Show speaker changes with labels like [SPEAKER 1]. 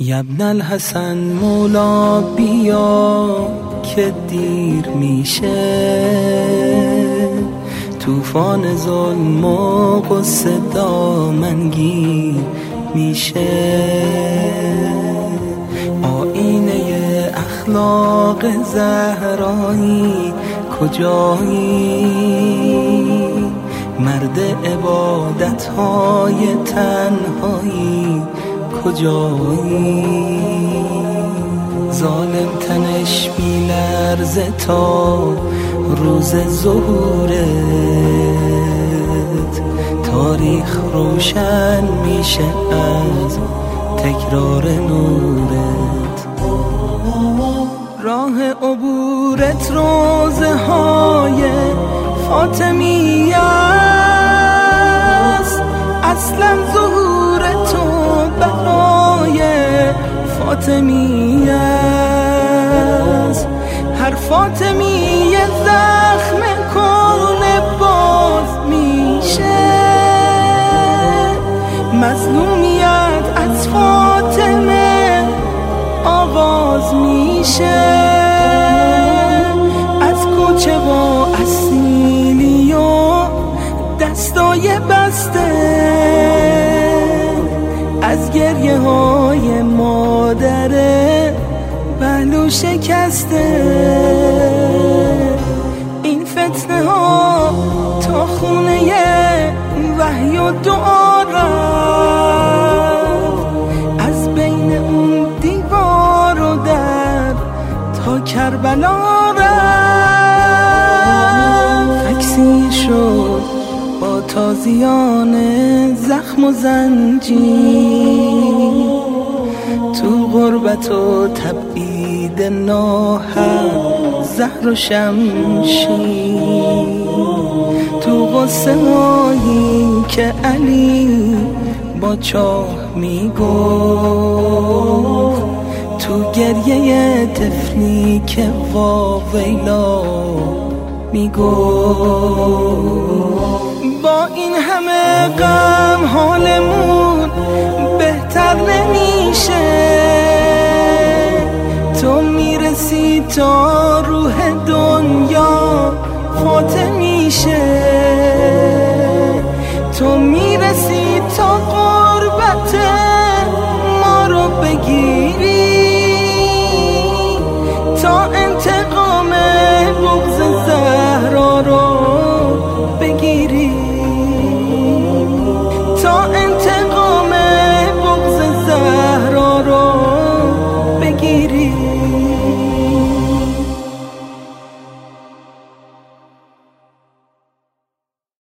[SPEAKER 1] یبن الحسن مولا بیا که دیر میشه. توفان ظلم و قصه دامنگیر میشه. آینه اخلاق زهرایی کجایی؟ مرد عبادت های تنهایی کجایی؟ ظالم تنش میلرزه تا روز ظهورت. تاریخ روشن میشه از تکرار نورت. راه عبورت روزه های فاطمی است. اصلا ظهور زخم کن باز میشه. مظلومیت از فاطمه آغاز میشه. از کوچه و اصیلی و دستای بسته. از گریه های مادره بلو شکسته و دعا از بین اون دیوار و در تا کربلا رفت شد با تازیان زخم و زنجیر تو غربت و تبعید ناحق زهر و شمشیر تو غصه هایی که علی با چاه می‌گفت تو گریه تفلی که واویلا می‌گفت. با این همه غم حالمون بهتر نمیشه. تو می‌رسی تا روح دنیا فاتح میشه.